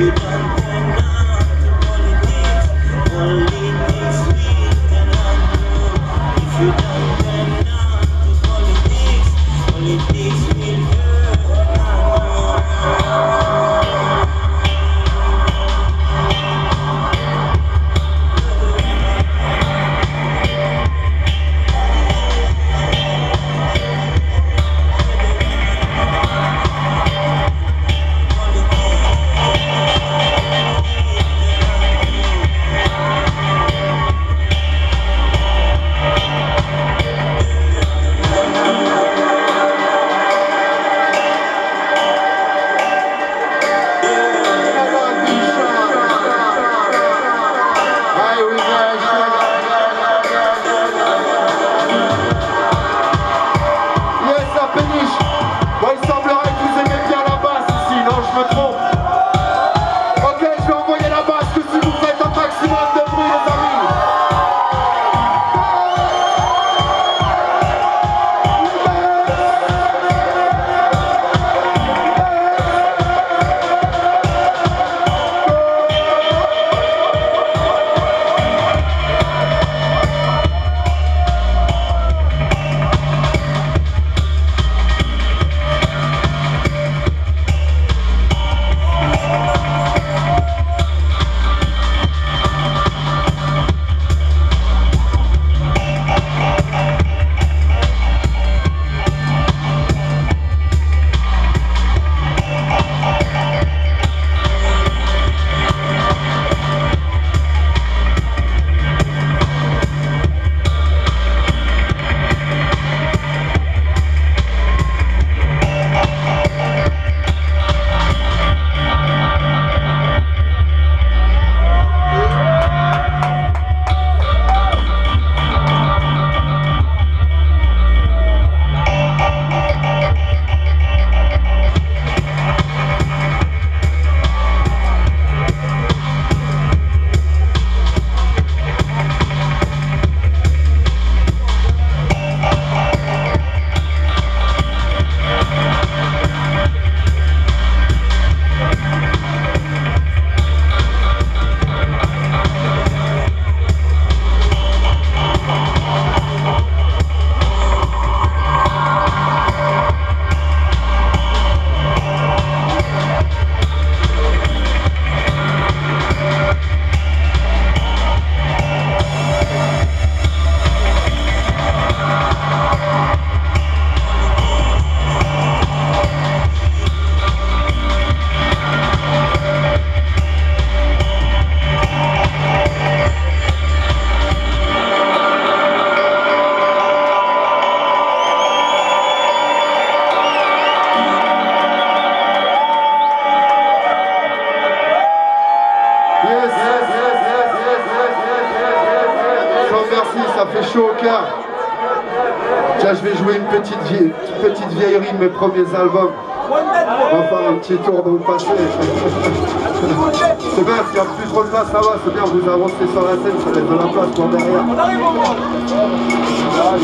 Goodbye. Sans merci, ça fait chaud au cœur. Tiens, je vais jouer une petite, vie- petite vieillerie de mes premiers albums. On va faire un petit tour dans le passé. C'est bien, s'il n'y a plus trop de place, ça va, c'est bien, vous avancez sur la scène, ça laisse de la place pour derrière. Ah,